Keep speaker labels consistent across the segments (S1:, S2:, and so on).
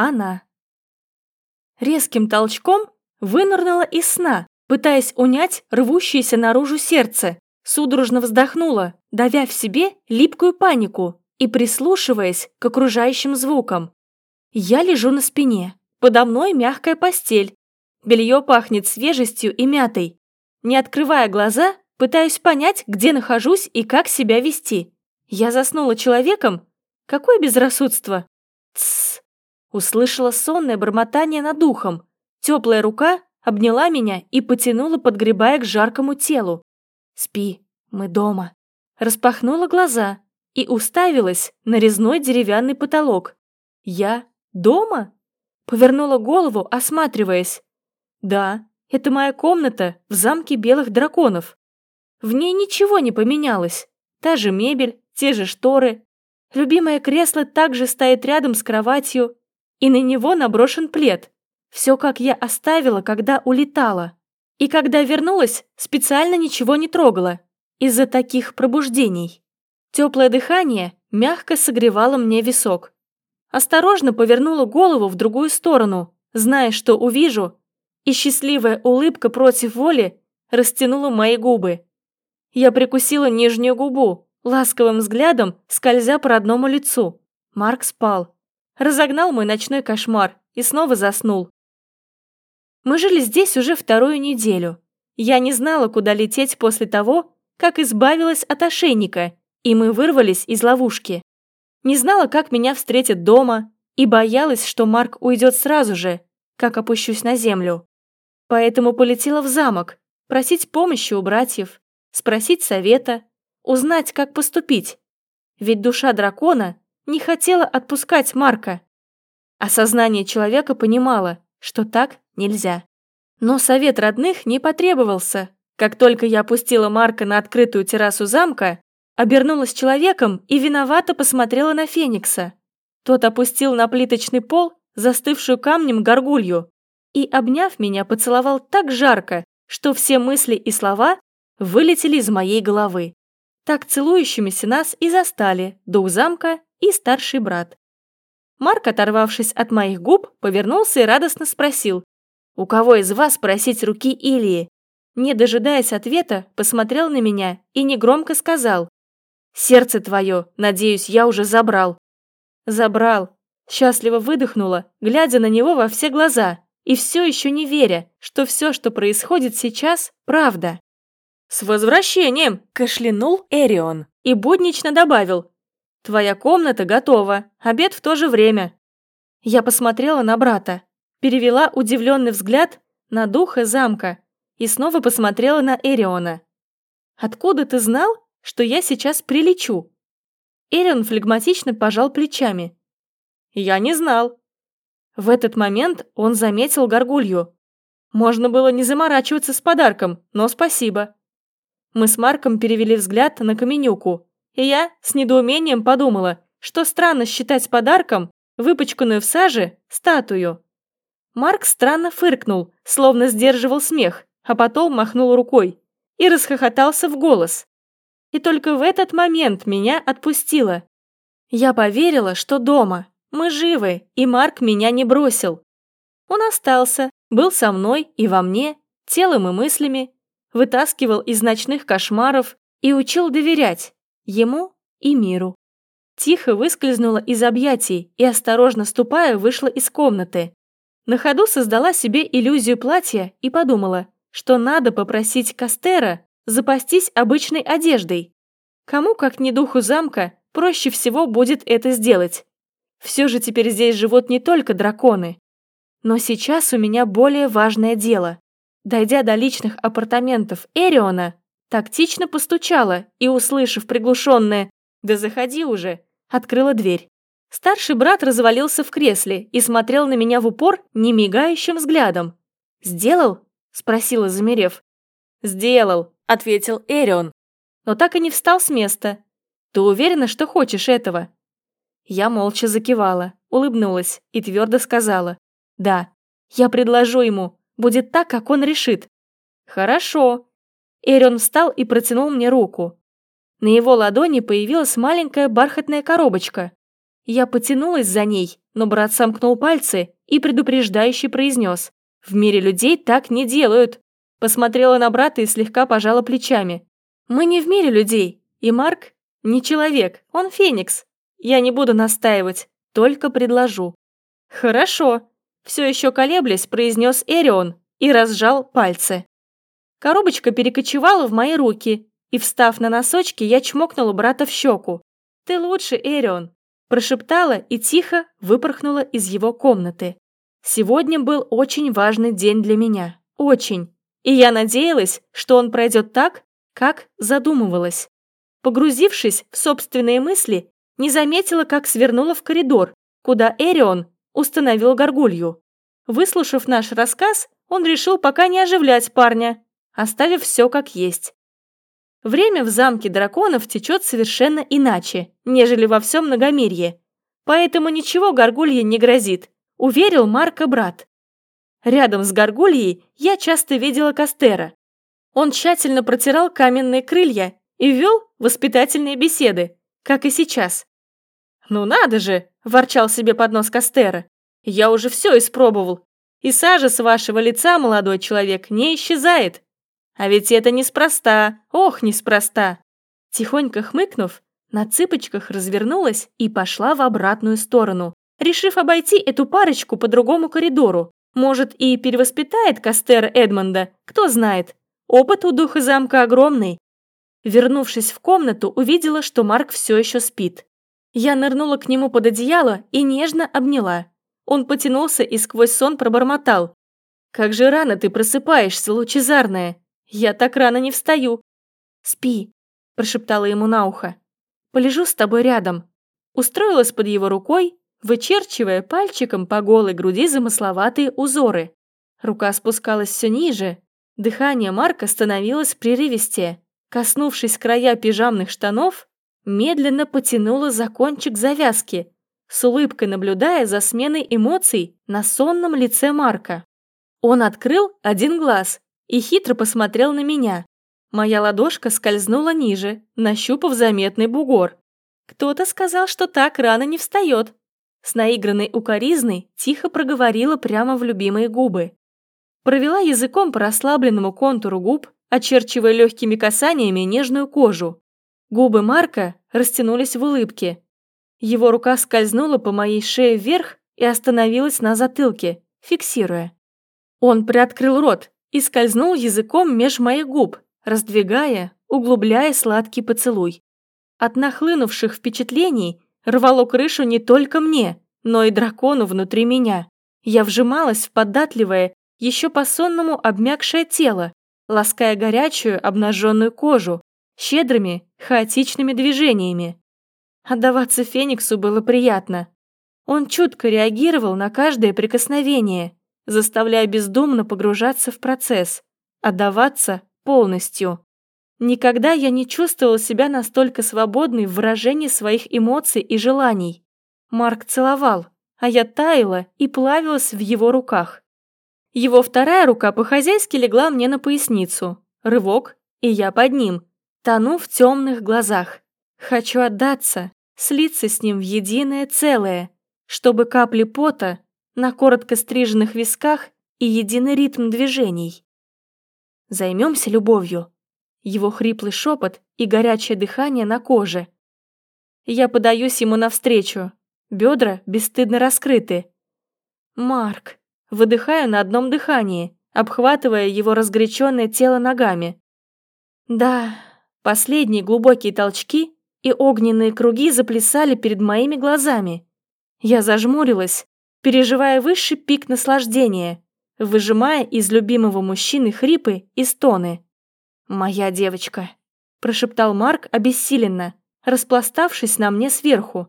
S1: Она. Резким толчком вынырнула из сна, пытаясь унять рвущееся наружу сердце. Судорожно вздохнула, давя в себе липкую панику и прислушиваясь к окружающим звукам. Я лежу на спине, подо мной мягкая постель. Белье пахнет свежестью и мятой. Не открывая глаза, пытаюсь понять, где нахожусь и как себя вести. Я заснула человеком? Какое безрассудство? Тссс. Услышала сонное бормотание над ухом. Теплая рука обняла меня и потянула, подгребая к жаркому телу. «Спи, мы дома». Распахнула глаза и уставилась на резной деревянный потолок. «Я дома?» Повернула голову, осматриваясь. «Да, это моя комната в замке белых драконов. В ней ничего не поменялось. Та же мебель, те же шторы. Любимое кресло также стоит рядом с кроватью, и на него наброшен плед. Все, как я оставила, когда улетала. И когда вернулась, специально ничего не трогала. Из-за таких пробуждений. Теплое дыхание мягко согревало мне висок. Осторожно повернула голову в другую сторону, зная, что увижу, и счастливая улыбка против воли растянула мои губы. Я прикусила нижнюю губу, ласковым взглядом скользя по родному лицу. Марк спал. Разогнал мой ночной кошмар и снова заснул. Мы жили здесь уже вторую неделю. Я не знала, куда лететь после того, как избавилась от ошейника, и мы вырвались из ловушки. Не знала, как меня встретят дома, и боялась, что Марк уйдет сразу же, как опущусь на землю. Поэтому полетела в замок, просить помощи у братьев, спросить совета, узнать, как поступить. Ведь душа дракона не хотела отпускать Марка. А сознание человека понимало, что так нельзя. Но совет родных не потребовался. Как только я опустила Марка на открытую террасу замка, обернулась человеком и виновато посмотрела на Феникса. Тот опустил на плиточный пол застывшую камнем горгулью и, обняв меня, поцеловал так жарко, что все мысли и слова вылетели из моей головы. Так целующимися нас и застали дух замка и старший брат. Марк, оторвавшись от моих губ, повернулся и радостно спросил, «У кого из вас просить руки Илии?» Не дожидаясь ответа, посмотрел на меня и негромко сказал, «Сердце твое, надеюсь, я уже забрал». «Забрал», счастливо выдохнула, глядя на него во все глаза и все еще не веря, что все, что происходит сейчас, правда. «С возвращением!» – кашлянул Эрион и буднично добавил. «Твоя комната готова, обед в то же время». Я посмотрела на брата, перевела удивленный взгляд на духа замка и снова посмотрела на Эриона. «Откуда ты знал, что я сейчас прилечу?» Эрион флегматично пожал плечами. «Я не знал». В этот момент он заметил горгулью. Можно было не заморачиваться с подарком, но спасибо. Мы с Марком перевели взгляд на Каменюку, и я с недоумением подумала, что странно считать подарком выпачканную в саже статую. Марк странно фыркнул, словно сдерживал смех, а потом махнул рукой и расхохотался в голос. И только в этот момент меня отпустило. Я поверила, что дома, мы живы, и Марк меня не бросил. Он остался, был со мной и во мне, телом и мыслями, вытаскивал из ночных кошмаров и учил доверять ему и миру. Тихо выскользнула из объятий и, осторожно ступая, вышла из комнаты. На ходу создала себе иллюзию платья и подумала, что надо попросить Кастера запастись обычной одеждой. Кому, как не духу замка, проще всего будет это сделать. Все же теперь здесь живут не только драконы. Но сейчас у меня более важное дело. Дойдя до личных апартаментов Эриона, тактично постучала и, услышав приглушенное «Да заходи уже», открыла дверь. Старший брат развалился в кресле и смотрел на меня в упор немигающим взглядом. «Сделал?» – спросила, замерев. «Сделал», – ответил Эрион, но так и не встал с места. «Ты уверена, что хочешь этого?» Я молча закивала, улыбнулась и твердо сказала. «Да, я предложу ему, Будет так, как он решит. Хорошо. Эрион встал и протянул мне руку. На его ладони появилась маленькая бархатная коробочка. Я потянулась за ней, но брат сомкнул пальцы и предупреждающе произнес. «В мире людей так не делают!» Посмотрела на брата и слегка пожала плечами. «Мы не в мире людей, и Марк не человек, он феникс. Я не буду настаивать, только предложу». «Хорошо», – все еще колеблясь, произнес Эрион и разжал пальцы. Коробочка перекочевала в мои руки, и, встав на носочки, я чмокнула брата в щеку. «Ты лучше, Эрион», – прошептала и тихо выпорхнула из его комнаты. Сегодня был очень важный день для меня. Очень. И я надеялась, что он пройдет так, как задумывалась. Погрузившись в собственные мысли, не заметила, как свернула в коридор, куда Эрион установил горгулью. Выслушав наш рассказ, он решил пока не оживлять парня, оставив все как есть. Время в замке драконов течет совершенно иначе, нежели во всем многомирье. Поэтому ничего горгулье не грозит, уверил Марка брат. Рядом с горгульей я часто видела Кастера. Он тщательно протирал каменные крылья и вел воспитательные беседы, как и сейчас. «Ну надо же!» – ворчал себе под нос Кастера. «Я уже все испробовал, и сажа с вашего лица, молодой человек, не исчезает. А ведь это неспроста, ох, неспроста!» Тихонько хмыкнув, на цыпочках развернулась и пошла в обратную сторону, решив обойти эту парочку по другому коридору. Может, и перевоспитает Кастер Эдмонда, кто знает. Опыт у духа замка огромный. Вернувшись в комнату, увидела, что Марк все еще спит. Я нырнула к нему под одеяло и нежно обняла. Он потянулся и сквозь сон пробормотал. «Как же рано ты просыпаешься, лучезарная! Я так рано не встаю!» «Спи», – прошептала ему на ухо. «Полежу с тобой рядом». Устроилась под его рукой, вычерчивая пальчиком по голой груди замысловатые узоры. Рука спускалась все ниже, дыхание Марка становилось прерывистее. Коснувшись края пижамных штанов, медленно потянула за кончик завязки, с улыбкой наблюдая за сменой эмоций на сонном лице Марка. Он открыл один глаз и хитро посмотрел на меня. Моя ладошка скользнула ниже, нащупав заметный бугор. Кто-то сказал, что так рано не встает. С наигранной укоризной тихо проговорила прямо в любимые губы. Провела языком по расслабленному контуру губ, очерчивая легкими касаниями нежную кожу. Губы Марка растянулись в улыбке. Его рука скользнула по моей шее вверх и остановилась на затылке, фиксируя. Он приоткрыл рот и скользнул языком меж моих губ, раздвигая, углубляя сладкий поцелуй. От нахлынувших впечатлений рвало крышу не только мне, но и дракону внутри меня. Я вжималась в податливое, еще по сонному обмякшее тело, лаская горячую обнаженную кожу, щедрыми, хаотичными движениями. Отдаваться Фениксу было приятно. Он чутко реагировал на каждое прикосновение, заставляя бездумно погружаться в процесс, отдаваться полностью. Никогда я не чувствовала себя настолько свободной в выражении своих эмоций и желаний. Марк целовал, а я таяла и плавилась в его руках. Его вторая рука по-хозяйски легла мне на поясницу. Рывок, и я под ним, тону в темных глазах. Хочу отдаться, слиться с ним в единое целое, чтобы капли пота на коротко стриженных висках и единый ритм движений. Займемся любовью его хриплый шепот и горячее дыхание на коже. Я подаюсь ему навстречу, бедра бесстыдно раскрыты. «Марк!» Выдыхаю на одном дыхании, обхватывая его разгоряченное тело ногами. Да, последние глубокие толчки и огненные круги заплясали перед моими глазами. Я зажмурилась, переживая высший пик наслаждения, выжимая из любимого мужчины хрипы и стоны. «Моя девочка», – прошептал Марк обессиленно, распластавшись на мне сверху.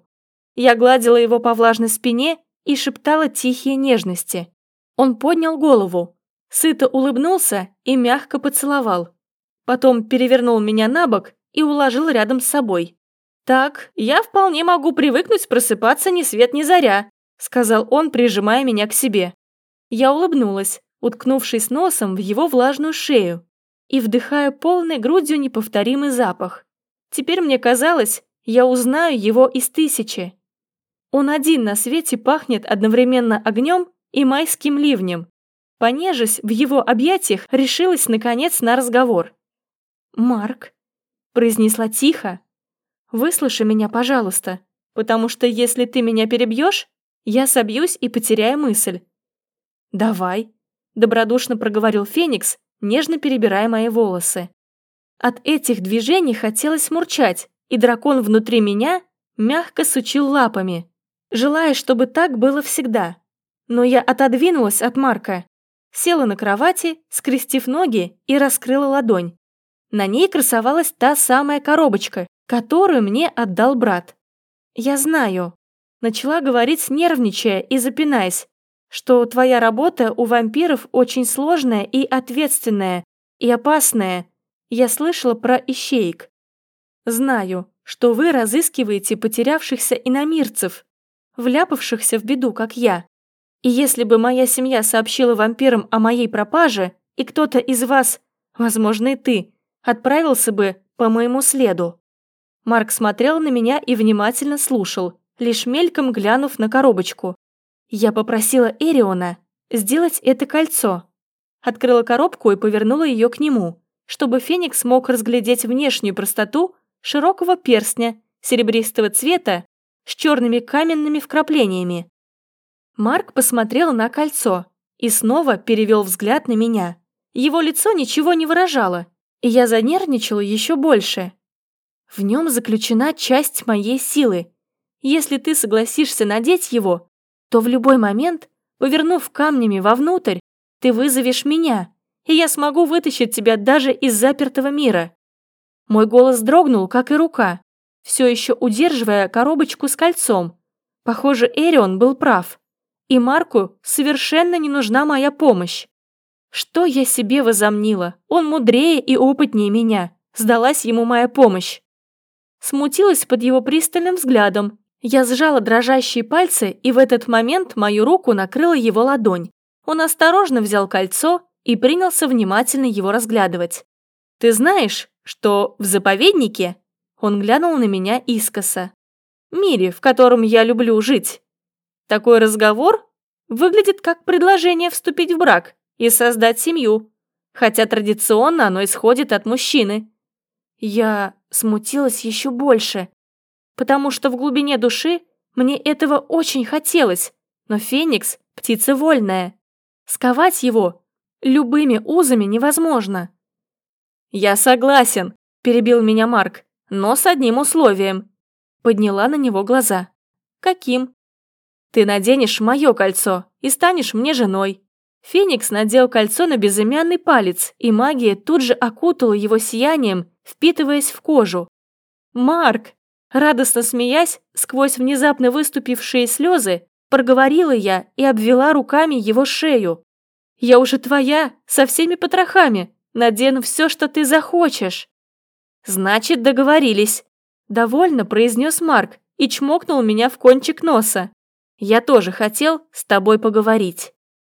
S1: Я гладила его по влажной спине и шептала тихие нежности. Он поднял голову, сыто улыбнулся и мягко поцеловал. Потом перевернул меня на бок и уложил рядом с собой. «Так, я вполне могу привыкнуть просыпаться ни свет ни заря», сказал он, прижимая меня к себе. Я улыбнулась, уткнувшись носом в его влажную шею, и вдыхаю полной грудью неповторимый запах. Теперь мне казалось, я узнаю его из тысячи. Он один на свете пахнет одновременно огнем и майским ливнем. Понежась в его объятиях, решилась, наконец, на разговор. «Марк», — произнесла тихо, — «выслушай меня, пожалуйста, потому что если ты меня перебьешь, я собьюсь и потеряю мысль». «Давай», — добродушно проговорил Феникс, нежно перебирая мои волосы. От этих движений хотелось мурчать, и дракон внутри меня мягко сучил лапами, желая, чтобы так было всегда. Но я отодвинулась от Марка, села на кровати, скрестив ноги и раскрыла ладонь. На ней красовалась та самая коробочка, которую мне отдал брат. «Я знаю», — начала говорить, нервничая и запинаясь, что твоя работа у вампиров очень сложная и ответственная, и опасная. Я слышала про ищеек. Знаю, что вы разыскиваете потерявшихся иномирцев, вляпавшихся в беду, как я. И если бы моя семья сообщила вампирам о моей пропаже, и кто-то из вас, возможно и ты, отправился бы по моему следу. Марк смотрел на меня и внимательно слушал, лишь мельком глянув на коробочку. Я попросила Эриона сделать это кольцо. Открыла коробку и повернула ее к нему, чтобы Феникс мог разглядеть внешнюю простоту широкого перстня серебристого цвета с черными каменными вкраплениями. Марк посмотрел на кольцо и снова перевел взгляд на меня. Его лицо ничего не выражало, и я занервничала еще больше. В нем заключена часть моей силы. Если ты согласишься надеть его, то в любой момент, повернув камнями вовнутрь, ты вызовешь меня, и я смогу вытащить тебя даже из запертого мира. Мой голос дрогнул, как и рука, все еще удерживая коробочку с кольцом. Похоже, Эрион был прав и Марку совершенно не нужна моя помощь. Что я себе возомнила? Он мудрее и опытнее меня. Сдалась ему моя помощь. Смутилась под его пристальным взглядом. Я сжала дрожащие пальцы, и в этот момент мою руку накрыла его ладонь. Он осторожно взял кольцо и принялся внимательно его разглядывать. «Ты знаешь, что в заповеднике...» Он глянул на меня искоса. «Мире, в котором я люблю жить. Такой разговор выглядит как предложение вступить в брак и создать семью, хотя традиционно оно исходит от мужчины. Я смутилась еще больше, потому что в глубине души мне этого очень хотелось, но Феникс – птица вольная. Сковать его любыми узами невозможно. «Я согласен», – перебил меня Марк, – «но с одним условием». Подняла на него глаза. «Каким?» Ты наденешь мое кольцо и станешь мне женой». Феникс надел кольцо на безымянный палец, и магия тут же окутала его сиянием, впитываясь в кожу. «Марк!» Радостно смеясь, сквозь внезапно выступившие слезы, проговорила я и обвела руками его шею. «Я уже твоя, со всеми потрохами, надену все, что ты захочешь». «Значит, договорились», — довольно произнес Марк и чмокнул меня в кончик носа. Я тоже хотел с тобой поговорить.